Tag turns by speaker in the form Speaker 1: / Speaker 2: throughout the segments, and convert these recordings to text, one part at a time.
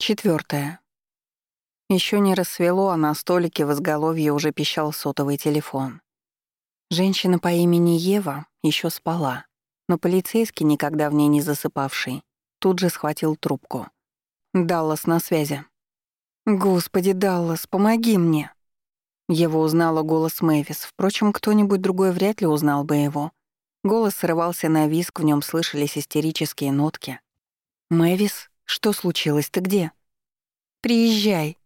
Speaker 1: Четвертое. Еще не рассвело, а на столике в изголовье уже пищал сотовый телефон. Женщина по имени Ева еще спала, но полицейский, никогда в ней не засыпавший, тут же схватил трубку. «Даллас на связи». «Господи, Даллас, помоги мне!» Ева узнала голос Мэвис, впрочем, кто-нибудь другой вряд ли узнал бы его. Голос срывался на виск, в нем слышались истерические нотки. «Мэвис, что случилось, ты где?» «Приезжай!»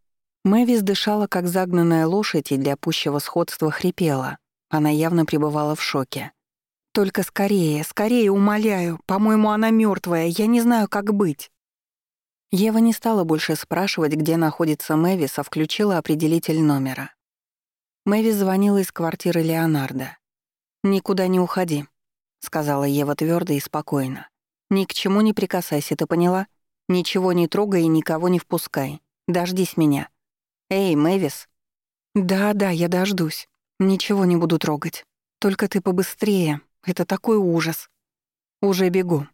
Speaker 1: Мэвис дышала, как загнанная лошадь, и для пущего сходства хрипела. Она явно пребывала в шоке. «Только скорее, скорее, умоляю. По-моему, она мертвая. Я не знаю, как быть». Ева не стала больше спрашивать, где находится Мэвис, а включила определитель номера. Мэвис звонила из квартиры Леонардо. «Никуда не уходи», — сказала Ева твердо и спокойно. «Ни к чему не прикасайся, ты поняла? Ничего не трогай и никого не впускай. Дождись меня. Эй, Мэвис». «Да-да, я дождусь». Ничего не буду трогать. Только ты побыстрее. Это такой ужас. Уже бегу.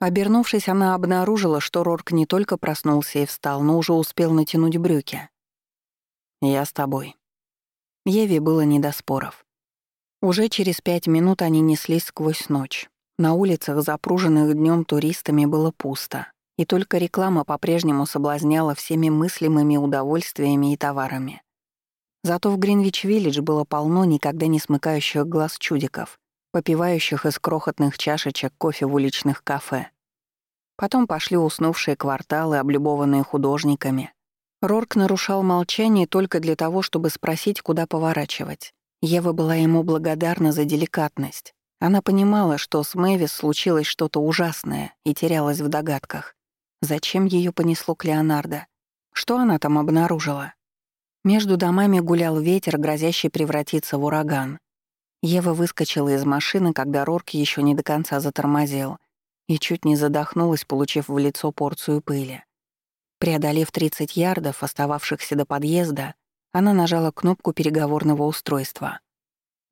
Speaker 1: Обернувшись, она обнаружила, что Рорк не только проснулся и встал, но уже успел натянуть брюки. «Я с тобой». Еве было не до споров. Уже через пять минут они неслись сквозь ночь. На улицах, запруженных днем туристами, было пусто, и только реклама по-прежнему соблазняла всеми мыслимыми удовольствиями и товарами. Зато в Гринвич-Виллидж было полно никогда не смыкающих глаз чудиков, попивающих из крохотных чашечек кофе в уличных кафе. Потом пошли уснувшие кварталы, облюбованные художниками. Рорк нарушал молчание только для того, чтобы спросить, куда поворачивать. Ева была ему благодарна за деликатность. Она понимала, что с Мэвис случилось что-то ужасное и терялась в догадках. Зачем ее понесло к Леонардо? Что она там обнаружила? Между домами гулял ветер, грозящий превратиться в ураган. Ева выскочила из машины, когда Рорк еще не до конца затормозил, и чуть не задохнулась, получив в лицо порцию пыли. Преодолев 30 ярдов, остававшихся до подъезда, она нажала кнопку переговорного устройства.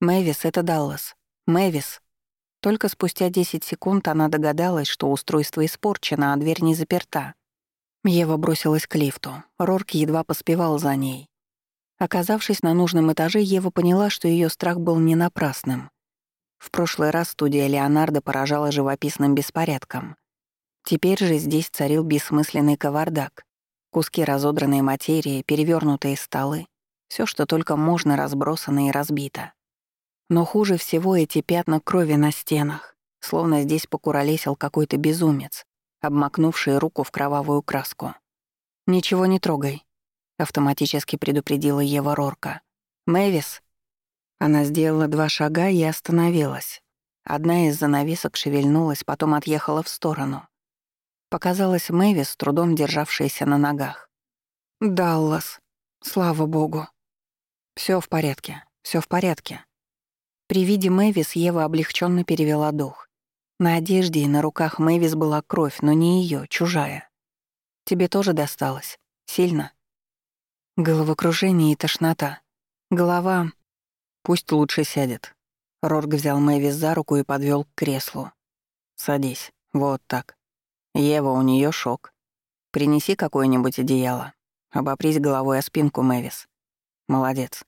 Speaker 1: «Мэвис, это Даллас. Мэвис». Только спустя 10 секунд она догадалась, что устройство испорчено, а дверь не заперта. Ева бросилась к лифту. Рорк едва поспевал за ней. Оказавшись на нужном этаже, Ева поняла, что ее страх был не напрасным. В прошлый раз студия Леонардо поражала живописным беспорядком. Теперь же здесь царил бессмысленный кавардак. Куски разодранной материи, перевернутые столы. все, что только можно, разбросано и разбито. Но хуже всего эти пятна крови на стенах, словно здесь покуролесил какой-то безумец, обмакнувший руку в кровавую краску. «Ничего не трогай», автоматически предупредила Ева Рорка. «Мэвис?» Она сделала два шага и остановилась. Одна из занавесок шевельнулась, потом отъехала в сторону. Показалась Мэвис, трудом державшаяся на ногах. «Даллас, слава богу». Все в порядке, все в порядке». При виде Мэвис Ева облегченно перевела дух. На одежде и на руках Мэвис была кровь, но не ее, чужая. «Тебе тоже досталось? Сильно?» Головокружение и тошнота. Голова... Пусть лучше сядет. Рорг взял Мэвис за руку и подвел к креслу. «Садись. Вот так. Ева, у нее шок. Принеси какое-нибудь одеяло. Обопрись головой о спинку, Мэвис. Молодец.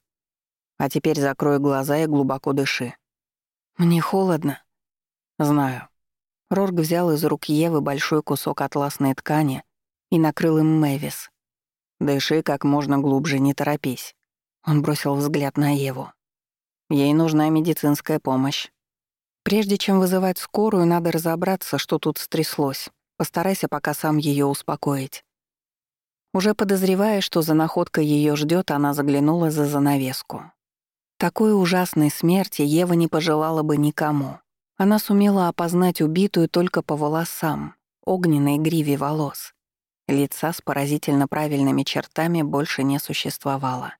Speaker 1: А теперь закрой глаза и глубоко дыши. Мне холодно. Знаю. Рорг взял из рук Евы большой кусок атласной ткани и накрыл им Мэвис. Дыши как можно глубже, не торопись. Он бросил взгляд на Еву. Ей нужна медицинская помощь. Прежде чем вызывать скорую, надо разобраться, что тут стряслось. Постарайся пока сам ее успокоить. Уже подозревая, что за находкой ее ждет, она заглянула за занавеску. Такой ужасной смерти Ева не пожелала бы никому. Она сумела опознать убитую только по волосам, огненной гриве волос. Лица с поразительно правильными чертами больше не существовало.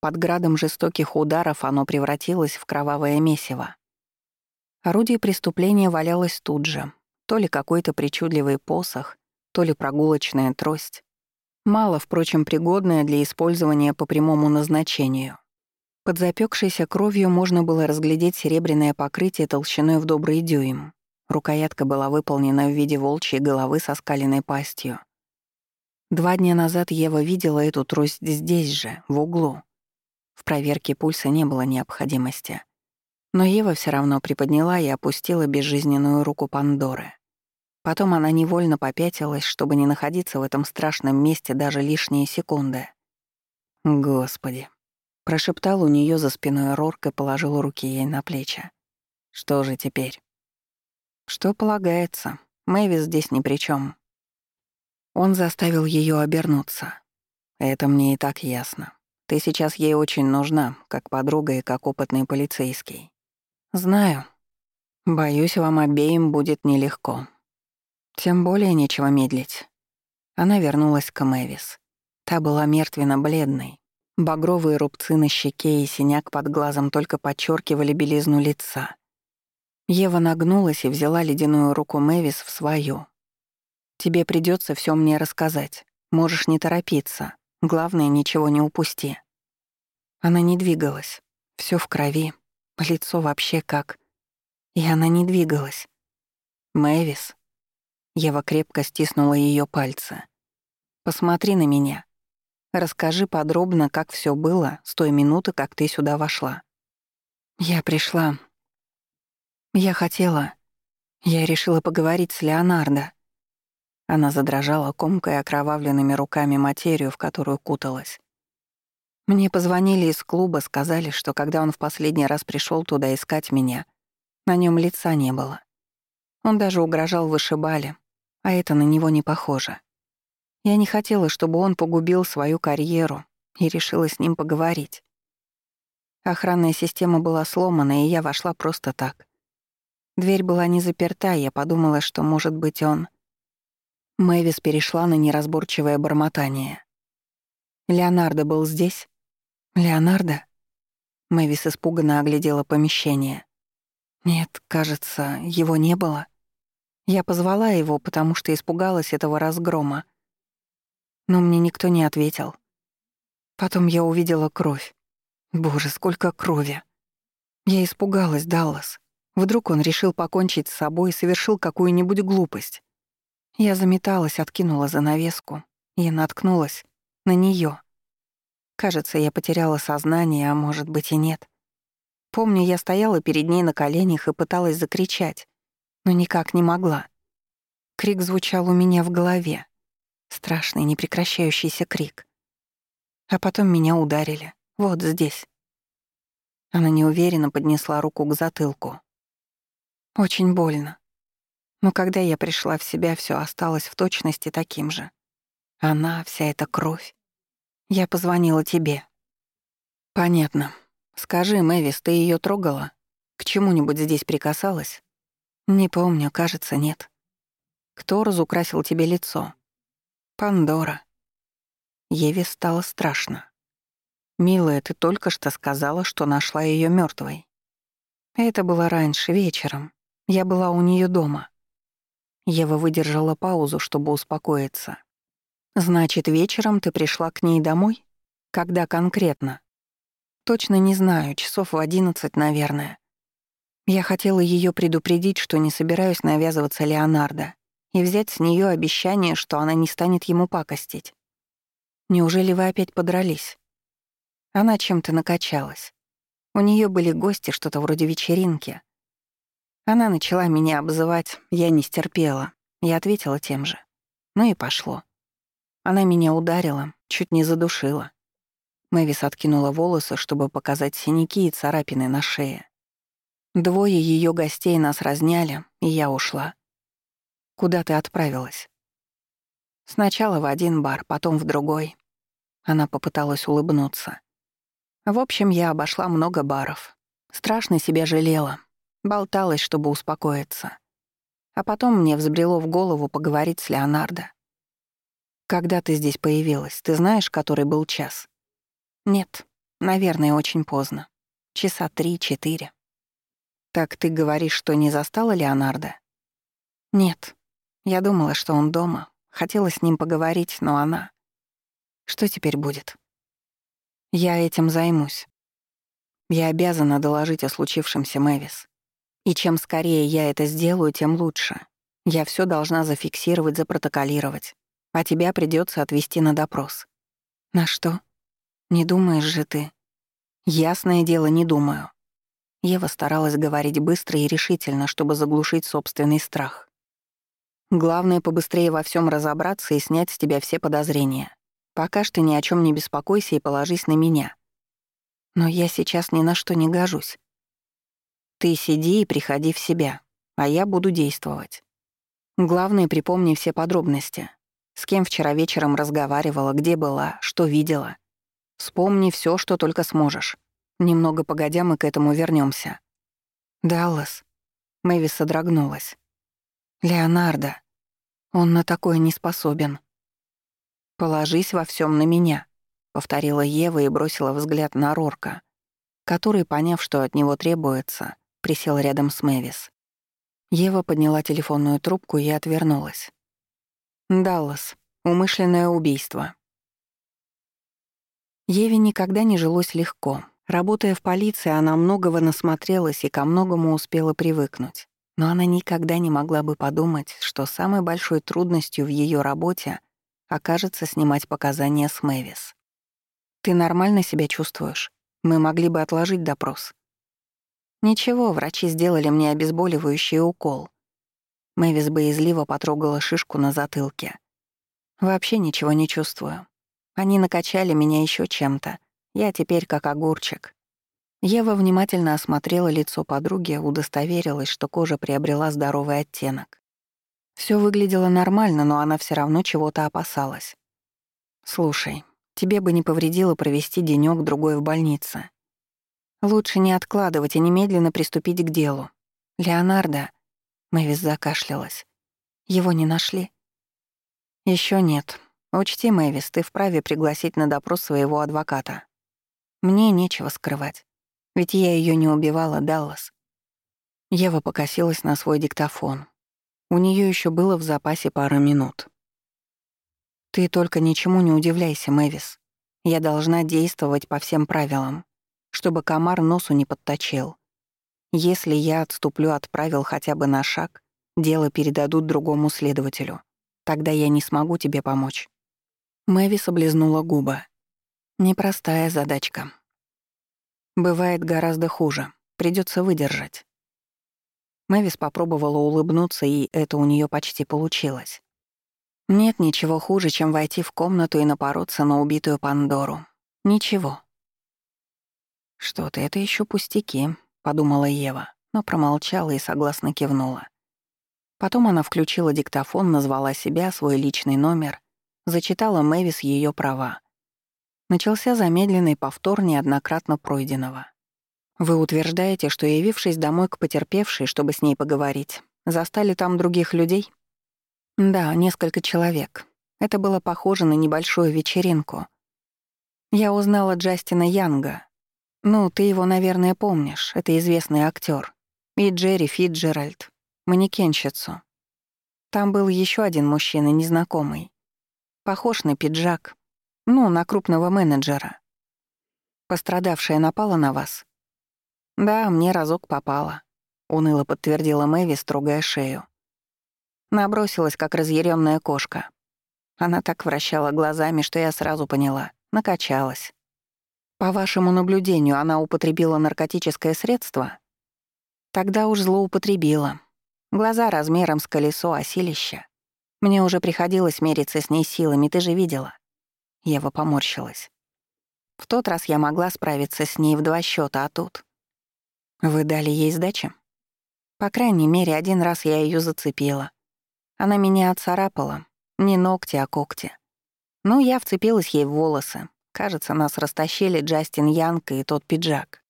Speaker 1: Под градом жестоких ударов оно превратилось в кровавое месиво. Орудие преступления валялось тут же. То ли какой-то причудливый посох, то ли прогулочная трость. Мало, впрочем, пригодная для использования по прямому назначению. Под запекшейся кровью можно было разглядеть серебряное покрытие толщиной в добрый дюйм. Рукоятка была выполнена в виде волчьей головы со скаленной пастью. Два дня назад Ева видела эту трость здесь же, в углу. В проверке пульса не было необходимости. Но Ева все равно приподняла и опустила безжизненную руку Пандоры. Потом она невольно попятилась, чтобы не находиться в этом страшном месте даже лишние секунды. «Господи!» — прошептал у нее за спиной Рорк и положил руки ей на плечи. «Что же теперь?» «Что полагается. Мэвис здесь ни при чем. Он заставил ее обернуться. Это мне и так ясно. Ты сейчас ей очень нужна, как подруга и как опытный полицейский. Знаю. Боюсь, вам обеим будет нелегко. Тем более нечего медлить. Она вернулась к Мэвис. Та была мертвенно-бледной. Багровые рубцы на щеке и синяк под глазом только подчеркивали белизну лица. Ева нагнулась и взяла ледяную руку Мэвис в свою, Тебе придется все мне рассказать. Можешь не торопиться. Главное, ничего не упусти». Она не двигалась. Все в крови. Лицо вообще как. И она не двигалась. «Мэвис». Ева крепко стиснула ее пальцы. «Посмотри на меня. Расскажи подробно, как все было с той минуты, как ты сюда вошла». «Я пришла. Я хотела. Я решила поговорить с Леонардо. Она задрожала, комкой окровавленными руками материю, в которую куталась. Мне позвонили из клуба, сказали, что когда он в последний раз пришел туда искать меня, на нем лица не было. Он даже угрожал вышибали, а это на него не похоже. Я не хотела, чтобы он погубил свою карьеру, и решила с ним поговорить. Охранная система была сломана, и я вошла просто так. Дверь была не заперта, я подумала, что, может быть, он... Мэвис перешла на неразборчивое бормотание. «Леонардо был здесь?» «Леонардо?» Мэвис испуганно оглядела помещение. «Нет, кажется, его не было. Я позвала его, потому что испугалась этого разгрома. Но мне никто не ответил. Потом я увидела кровь. Боже, сколько крови. Я испугалась, Даллас. Вдруг он решил покончить с собой и совершил какую-нибудь глупость. Я заметалась, откинула занавеску и наткнулась на неё. Кажется, я потеряла сознание, а может быть и нет. Помню, я стояла перед ней на коленях и пыталась закричать, но никак не могла. Крик звучал у меня в голове. Страшный, непрекращающийся крик. А потом меня ударили. Вот здесь. Она неуверенно поднесла руку к затылку. Очень больно. Но когда я пришла в себя, все осталось в точности таким же. Она, вся эта кровь. Я позвонила тебе. Понятно. Скажи, Мэвис, ты ее трогала? К чему-нибудь здесь прикасалась? Не помню, кажется, нет. Кто разукрасил тебе лицо? Пандора. Еве стало страшно. «Милая, ты только что сказала, что нашла ее мертвой. Это было раньше, вечером. Я была у нее дома. Ева выдержала паузу, чтобы успокоиться. «Значит, вечером ты пришла к ней домой? Когда конкретно?» «Точно не знаю, часов в одиннадцать, наверное. Я хотела ее предупредить, что не собираюсь навязываться Леонардо, и взять с нее обещание, что она не станет ему пакостить. Неужели вы опять подрались?» Она чем-то накачалась. У нее были гости, что-то вроде вечеринки. Она начала меня обзывать, я не стерпела. Я ответила тем же. Ну и пошло. Она меня ударила, чуть не задушила. Мэвис откинула волосы, чтобы показать синяки и царапины на шее. Двое ее гостей нас разняли, и я ушла. Куда ты отправилась? Сначала в один бар, потом в другой. Она попыталась улыбнуться. В общем, я обошла много баров. Страшно себя жалела, Болталась, чтобы успокоиться. А потом мне взбрело в голову поговорить с Леонардо. «Когда ты здесь появилась, ты знаешь, который был час?» «Нет, наверное, очень поздно. Часа три-четыре». «Так ты говоришь, что не застала Леонардо?» «Нет. Я думала, что он дома. Хотела с ним поговорить, но она...» «Что теперь будет?» «Я этим займусь. Я обязана доложить о случившемся Мэвис. И чем скорее я это сделаю, тем лучше. Я все должна зафиксировать, запротоколировать. А тебя придется отвезти на допрос». «На что? Не думаешь же ты?» «Ясное дело, не думаю». Ева старалась говорить быстро и решительно, чтобы заглушить собственный страх. «Главное, побыстрее во всем разобраться и снять с тебя все подозрения. Пока что ни о чем не беспокойся и положись на меня. Но я сейчас ни на что не гожусь. Ты сиди и приходи в себя, а я буду действовать. Главное, припомни все подробности. С кем вчера вечером разговаривала, где была, что видела. Вспомни все, что только сможешь. Немного погодя, мы к этому вернемся. Даллас. Мэвис содрогнулась. Леонардо. Он на такое не способен. Положись во всем на меня, повторила Ева и бросила взгляд на Рорка, который, поняв, что от него требуется, присел рядом с Мэвис. Ева подняла телефонную трубку и отвернулась. «Даллас. Умышленное убийство». Еве никогда не жилось легко. Работая в полиции, она многого насмотрелась и ко многому успела привыкнуть. Но она никогда не могла бы подумать, что самой большой трудностью в ее работе окажется снимать показания с Мэвис. «Ты нормально себя чувствуешь? Мы могли бы отложить допрос». «Ничего, врачи сделали мне обезболивающий укол». Мэвис боязливо потрогала шишку на затылке. «Вообще ничего не чувствую. Они накачали меня еще чем-то. Я теперь как огурчик». Ева внимательно осмотрела лицо подруги, удостоверилась, что кожа приобрела здоровый оттенок. Все выглядело нормально, но она все равно чего-то опасалась. «Слушай, тебе бы не повредило провести денёк другой в больнице. Лучше не откладывать и немедленно приступить к делу. Леонардо...» Мэвис закашлялась. «Его не нашли?» Еще нет. Учти, Мэвис, ты вправе пригласить на допрос своего адвоката. Мне нечего скрывать. Ведь я ее не убивала, Даллас». Ева покосилась на свой диктофон. У нее еще было в запасе пара минут. «Ты только ничему не удивляйся, Мэвис. Я должна действовать по всем правилам чтобы комар носу не подточил. Если я отступлю от правил хотя бы на шаг, дело передадут другому следователю. Тогда я не смогу тебе помочь». Мэвис облизнула губы. «Непростая задачка. Бывает гораздо хуже. Придется выдержать». Мэвис попробовала улыбнуться, и это у нее почти получилось. Нет ничего хуже, чем войти в комнату и напороться на убитую Пандору. Ничего. «Что-то это еще пустяки», — подумала Ева, но промолчала и согласно кивнула. Потом она включила диктофон, назвала себя, свой личный номер, зачитала Мэвис ее права. Начался замедленный повтор неоднократно пройденного. «Вы утверждаете, что, явившись домой к потерпевшей, чтобы с ней поговорить, застали там других людей?» «Да, несколько человек. Это было похоже на небольшую вечеринку. Я узнала Джастина Янга, ну, ты его, наверное, помнишь. Это известный актер. И Джерри Фитджеральд, манекенщицу. Там был еще один мужчина, незнакомый. Похож на пиджак. Ну, на крупного менеджера. Пострадавшая напала на вас? Да, мне разок попала. Уныло подтвердила Мэви, строгая шею. Набросилась, как разъяренная кошка. Она так вращала глазами, что я сразу поняла. Накачалась. По вашему наблюдению, она употребила наркотическое средство? Тогда уж злоупотребила. Глаза размером с колесо осилища. Мне уже приходилось мериться с ней силами, ты же видела. Ева поморщилась. В тот раз я могла справиться с ней в два счета, а тут... Вы дали ей сдачи? По крайней мере, один раз я ее зацепила. Она меня отцарапала. Не ногти, а когти. Ну, я вцепилась ей в волосы, Кажется, нас растащили Джастин Янка и тот пиджак.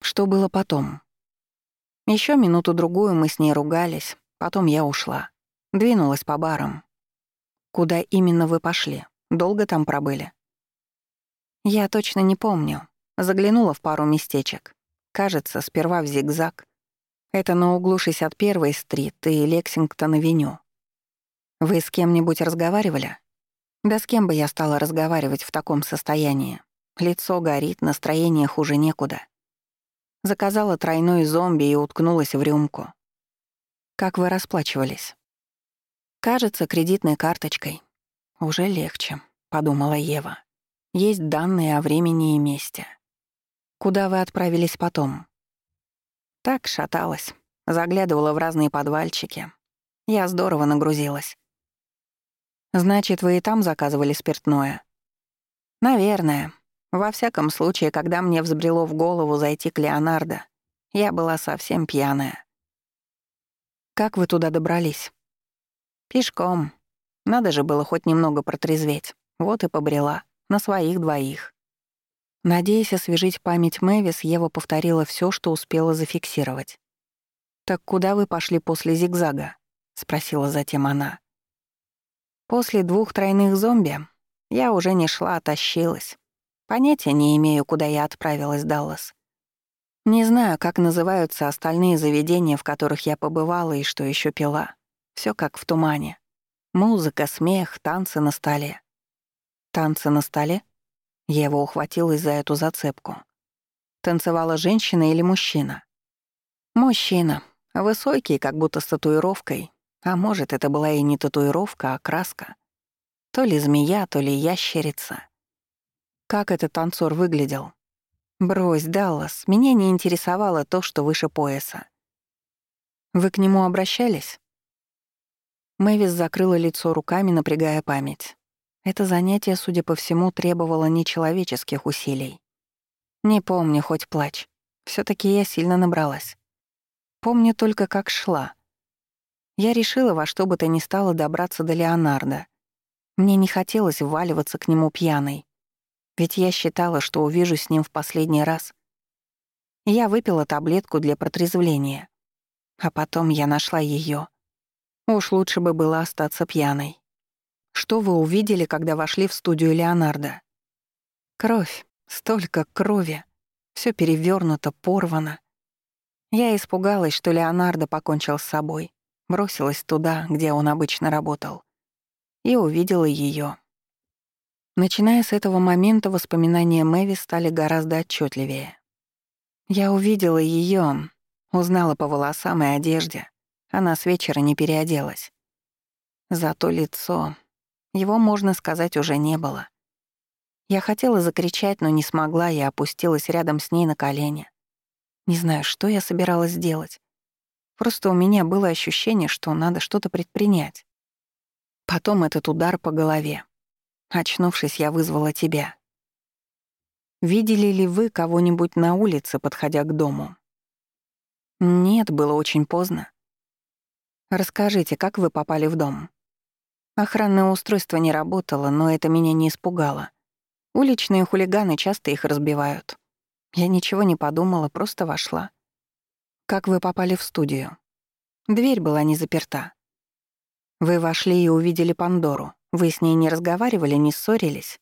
Speaker 1: Что было потом? Еще минуту-другую мы с ней ругались, потом я ушла. Двинулась по барам. Куда именно вы пошли? Долго там пробыли? Я точно не помню. Заглянула в пару местечек. Кажется, сперва в зигзаг. Это на углу 61-й стрит и Лексингтон-авеню. Вы с кем-нибудь разговаривали? Да с кем бы я стала разговаривать в таком состоянии? Лицо горит, настроение хуже некуда. Заказала тройной зомби и уткнулась в рюмку. Как вы расплачивались? Кажется, кредитной карточкой. «Уже легче», — подумала Ева. «Есть данные о времени и месте. Куда вы отправились потом?» Так шаталась, заглядывала в разные подвальчики. Я здорово нагрузилась. «Значит, вы и там заказывали спиртное?» «Наверное. Во всяком случае, когда мне взбрело в голову зайти к Леонардо, я была совсем пьяная». «Как вы туда добрались?» «Пешком. Надо же было хоть немного протрезветь. Вот и побрела. На своих двоих». Надеясь освежить память Мэвис, Ева повторила все, что успела зафиксировать. «Так куда вы пошли после зигзага?» — спросила затем она. «После двух тройных зомби я уже не шла, а тащилась. Понятия не имею, куда я отправилась, Даллас. Не знаю, как называются остальные заведения, в которых я побывала и что еще пила. Все как в тумане. Музыка, смех, танцы на столе. Танцы на столе? Ева ухватилась за эту зацепку. Танцевала женщина или мужчина? Мужчина. Высокий, как будто с татуировкой. А может, это была и не татуировка, а краска. То ли змея, то ли ящерица. Как этот танцор выглядел? Брось, Даллас, меня не интересовало то, что выше пояса. Вы к нему обращались? Мэвис закрыла лицо руками, напрягая память. Это занятие, судя по всему, требовало нечеловеческих усилий. Не помню, хоть плачь. все таки я сильно набралась. Помню только, как шла. Я решила во что бы то ни стало добраться до Леонардо. Мне не хотелось вваливаться к нему пьяной. Ведь я считала, что увижу с ним в последний раз. Я выпила таблетку для протрезвления. А потом я нашла ее. Уж лучше бы было остаться пьяной. Что вы увидели, когда вошли в студию Леонардо? Кровь, столько крови. Все перевернуто, порвано. Я испугалась, что Леонардо покончил с собой, бросилась туда, где он обычно работал, и увидела ее. Начиная с этого момента воспоминания Мэви стали гораздо отчетливее. Я увидела ее, узнала по волосам и одежде. Она с вечера не переоделась. Зато лицо, его, можно сказать, уже не было. Я хотела закричать, но не смогла и опустилась рядом с ней на колени. Не знаю, что я собиралась сделать. Просто у меня было ощущение, что надо что-то предпринять. Потом этот удар по голове. Очнувшись, я вызвала тебя. Видели ли вы кого-нибудь на улице, подходя к дому? Нет, было очень поздно. Расскажите, как вы попали в дом? Охранное устройство не работало, но это меня не испугало. Уличные хулиганы часто их разбивают. Я ничего не подумала, просто вошла. Как вы попали в студию? Дверь была не заперта. Вы вошли и увидели Пандору. Вы с ней не разговаривали, не ссорились?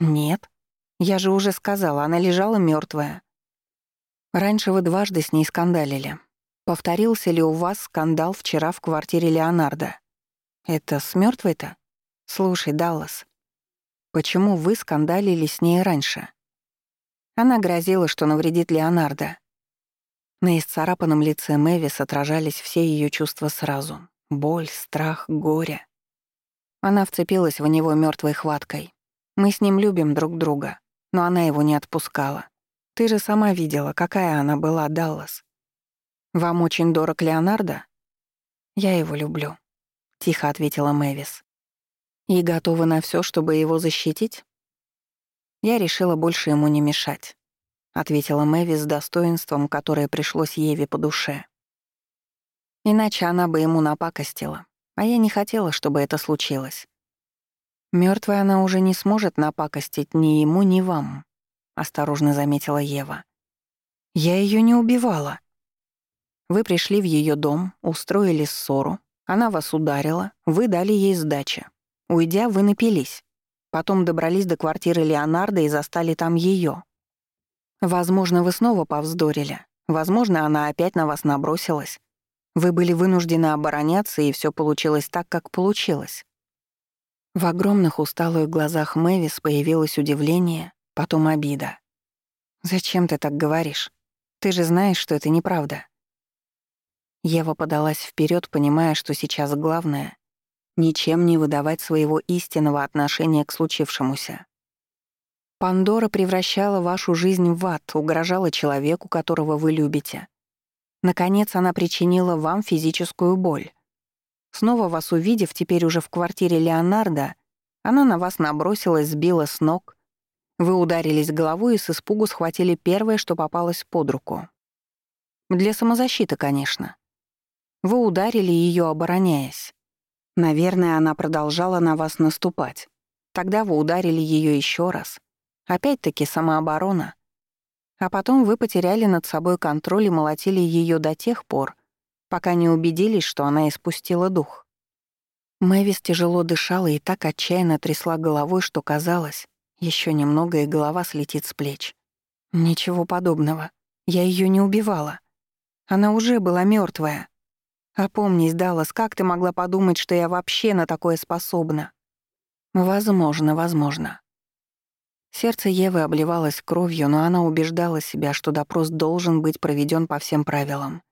Speaker 1: Нет. Я же уже сказала, она лежала мертвая. Раньше вы дважды с ней скандалили. Повторился ли у вас скандал вчера в квартире Леонардо? Это с мертвой то Слушай, Даллас, почему вы скандалили с ней раньше? Она грозила, что навредит Леонардо. На исцарапанном лице Мэвис отражались все ее чувства сразу. Боль, страх, горе. Она вцепилась в него мертвой хваткой. Мы с ним любим друг друга, но она его не отпускала. Ты же сама видела, какая она была, Даллас. Вам очень дорог Леонардо? Я его люблю тихо ответила Мэвис. И готова на все, чтобы его защитить? Я решила больше ему не мешать, ответила Мэвис с достоинством, которое пришлось Еве по душе. Иначе она бы ему напакостила, а я не хотела, чтобы это случилось. Мертвая она уже не сможет напакостить ни ему, ни вам, осторожно заметила Ева. Я ее не убивала. Вы пришли в ее дом, устроили ссору, она вас ударила, вы дали ей сдачи. Уйдя, вы напились. Потом добрались до квартиры Леонардо и застали там ее. Возможно, вы снова повздорили. Возможно, она опять на вас набросилась. Вы были вынуждены обороняться, и все получилось так, как получилось. В огромных усталых глазах Мэвис появилось удивление, потом обида. «Зачем ты так говоришь? Ты же знаешь, что это неправда». Ева подалась вперед, понимая, что сейчас главное ничем не выдавать своего истинного отношения к случившемуся. Пандора превращала вашу жизнь в ад, угрожала человеку, которого вы любите. Наконец, она причинила вам физическую боль. Снова вас увидев теперь уже в квартире Леонардо, она на вас набросилась, сбила с ног. Вы ударились головой и с испугу схватили первое, что попалось под руку. Для самозащиты, конечно. Вы ударили ее, обороняясь. Наверное, она продолжала на вас наступать. Тогда вы ударили ее еще раз. Опять-таки самооборона. А потом вы потеряли над собой контроль и молотили ее до тех пор, пока не убедились, что она испустила дух. Мэвис тяжело дышала и так отчаянно трясла головой, что казалось, еще немного и голова слетит с плеч. Ничего подобного. Я ее не убивала. Она уже была мертвая. Опомнись, Даллас, как ты могла подумать, что я вообще на такое способна? Возможно, возможно. Сердце Евы обливалось кровью, но она убеждала себя, что допрос должен быть проведен по всем правилам.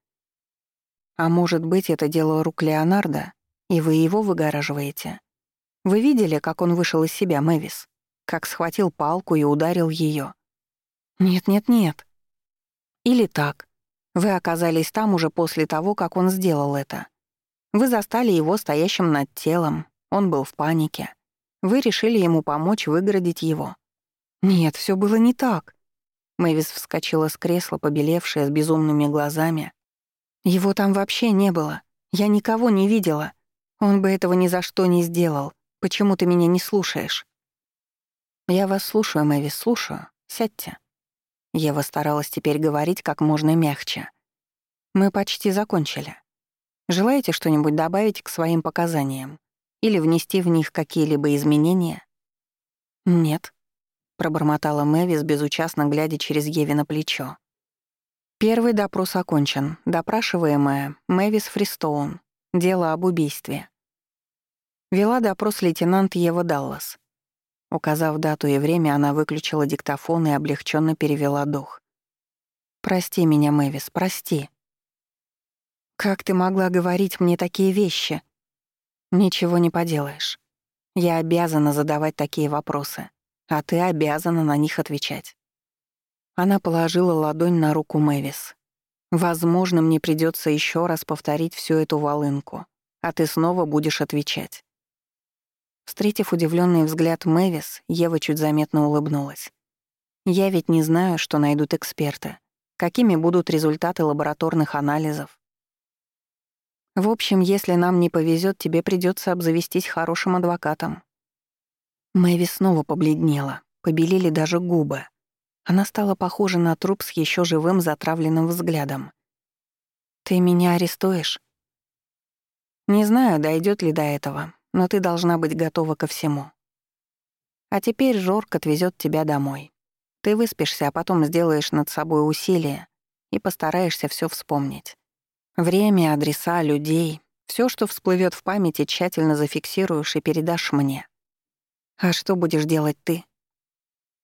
Speaker 1: А может быть, это дело рук Леонардо, и вы его выгораживаете? Вы видели, как он вышел из себя, Мэвис? Как схватил палку и ударил ее? Нет-нет-нет. Или так. Вы оказались там уже после того, как он сделал это. Вы застали его стоящим над телом, он был в панике. Вы решили ему помочь выгородить его. Нет, все было не так. Мэвис вскочила с кресла, побелевшая, с безумными глазами. Его там вообще не было. Я никого не видела. Он бы этого ни за что не сделал. Почему ты меня не слушаешь? Я вас слушаю, Мэвис, слушаю. Сядьте. Ева старалась теперь говорить как можно мягче. «Мы почти закончили. Желаете что-нибудь добавить к своим показаниям? Или внести в них какие-либо изменения?» «Нет», — пробормотала Мэвис, безучастно глядя через Еве на плечо. Первый допрос окончен. Допрашиваемая Мэвис Фристоун. Дело об убийстве. Вела допрос лейтенант Ева Даллас. Указав дату и время, она выключила диктофон и облегченно перевела дух. «Прости меня, Мэвис, прости». «Как ты могла говорить мне такие вещи?» «Ничего не поделаешь. Я обязана задавать такие вопросы, а ты обязана на них отвечать». Она положила ладонь на руку Мэвис. «Возможно, мне придется еще раз повторить всю эту волынку, а ты снова будешь отвечать. Встретив удивленный взгляд Мэвис, Ева чуть заметно улыбнулась. «Я ведь не знаю, что найдут эксперты, какими будут результаты лабораторных анализов. В общем, если нам не повезет, тебе придется обзавестись хорошим адвокатом». Мэвис снова побледнела, побелели даже губы. Она стала похожа на труп с еще живым затравленным взглядом. «Ты меня арестуешь?» «Не знаю, дойдет ли до этого, но ты должна быть готова ко всему. А теперь Жорк отвезет тебя домой. Ты выспишься, а потом сделаешь над собой усилие и постараешься все вспомнить. Время, адреса, людей, все, что всплывет в памяти, тщательно зафиксируешь и передашь мне. А что будешь делать ты?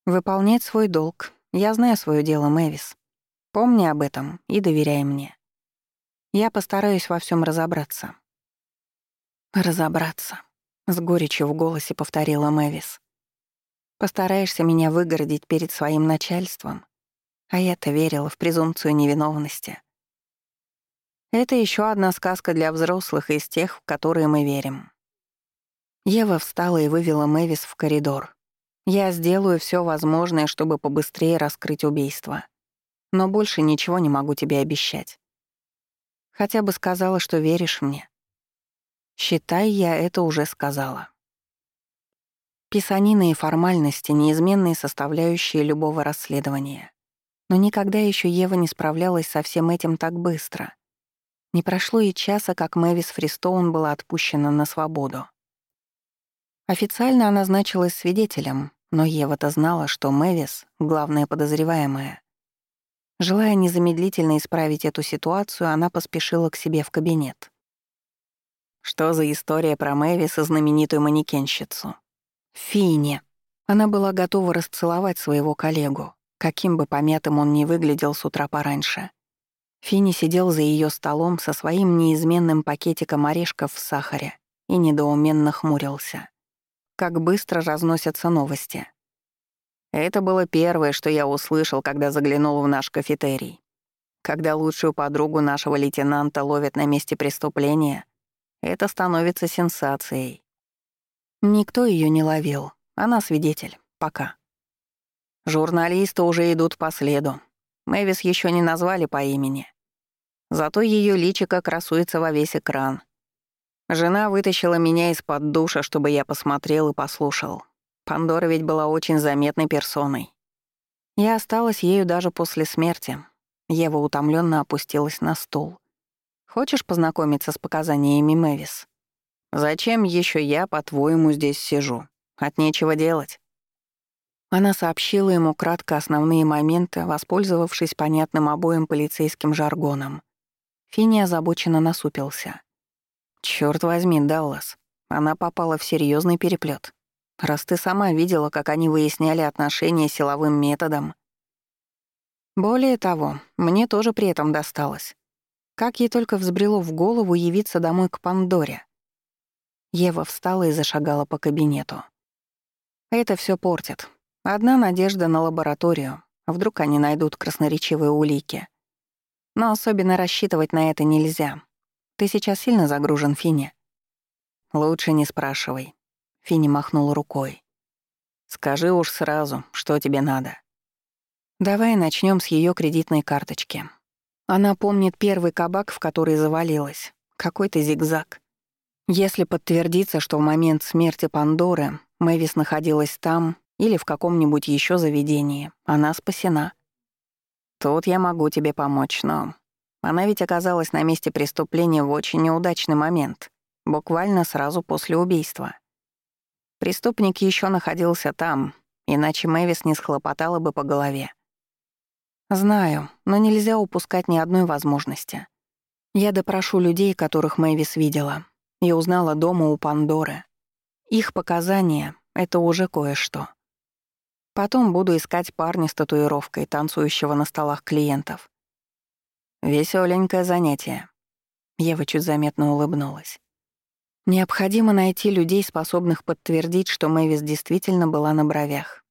Speaker 1: Выполнять свой долг. Я знаю свое дело, Мэвис. Помни об этом и доверяй мне. Я постараюсь во всем разобраться. «Разобраться», — с горечью в голосе повторила Мэвис. «Постараешься меня выгородить перед своим начальством, а я-то верила в презумпцию невиновности. Это еще одна сказка для взрослых из тех, в которые мы верим». Ева встала и вывела Мэвис в коридор. «Я сделаю все возможное, чтобы побыстрее раскрыть убийство. Но больше ничего не могу тебе обещать. Хотя бы сказала, что веришь мне. Считай, я это уже сказала. Писанина и формальности — неизменные составляющие любого расследования. Но никогда еще Ева не справлялась со всем этим так быстро. Не прошло и часа, как Мэвис Фристоун была отпущена на свободу. Официально она значилась свидетелем, но Ева-то знала, что Мэвис — главная подозреваемая. Желая незамедлительно исправить эту ситуацию, она поспешила к себе в кабинет. Что за история про Мэвис и знаменитую манекенщицу? Фине. Она была готова расцеловать своего коллегу, каким бы помятым он ни выглядел с утра пораньше. Фини сидел за ее столом со своим неизменным пакетиком орешков в сахаре и недоуменно хмурился. Как быстро разносятся новости. Это было первое, что я услышал, когда заглянул в наш кафетерий. Когда лучшую подругу нашего лейтенанта ловят на месте преступления, это становится сенсацией. Никто ее не ловил. Она свидетель. Пока. Журналисты уже идут по следу. Мэвис еще не назвали по имени. Зато ее личико красуется во весь экран. Жена вытащила меня из-под душа, чтобы я посмотрел и послушал. Пандора ведь была очень заметной персоной. Я осталась ею даже после смерти. Ева утомленно опустилась на стул. «Хочешь познакомиться с показаниями Мэвис?» «Зачем еще я, по-твоему, здесь сижу? От нечего делать». Она сообщила ему кратко основные моменты, воспользовавшись понятным обоим полицейским жаргоном. Финни озабоченно насупился. «Чёрт возьми, Даллас, она попала в серьезный переплет. Раз ты сама видела, как они выясняли отношения силовым методом. Более того, мне тоже при этом досталось. Как ей только взбрело в голову явиться домой к Пандоре. Ева встала и зашагала по кабинету. Это все портит. Одна надежда на лабораторию. Вдруг они найдут красноречивые улики. Но особенно рассчитывать на это нельзя. Ты сейчас сильно загружен, Фине? Лучше не спрашивай. Финни махнул рукой. «Скажи уж сразу, что тебе надо». «Давай начнем с ее кредитной карточки. Она помнит первый кабак, в который завалилась. Какой-то зигзаг. Если подтвердится, что в момент смерти Пандоры Мэвис находилась там или в каком-нибудь еще заведении, она спасена. Тут я могу тебе помочь, но... Она ведь оказалась на месте преступления в очень неудачный момент, буквально сразу после убийства. Преступник еще находился там, иначе Мэвис не схлопотала бы по голове. Знаю, но нельзя упускать ни одной возможности. Я допрошу людей, которых Мэвис видела. Я узнала дома у Пандоры. Их показания — это уже кое-что. Потом буду искать парня с татуировкой, танцующего на столах клиентов. Весёленькое занятие. Ева чуть заметно улыбнулась. Необходимо найти людей, способных подтвердить, что Мэвис действительно была на бровях.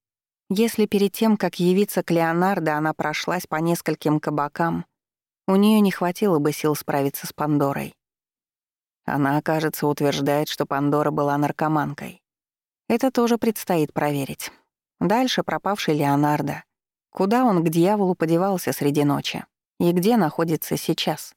Speaker 1: Если перед тем, как явиться к Леонардо, она прошлась по нескольким кабакам, у нее не хватило бы сил справиться с Пандорой. Она, кажется, утверждает, что Пандора была наркоманкой. Это тоже предстоит проверить. Дальше пропавший Леонардо. Куда он к дьяволу подевался среди ночи? И где находится сейчас?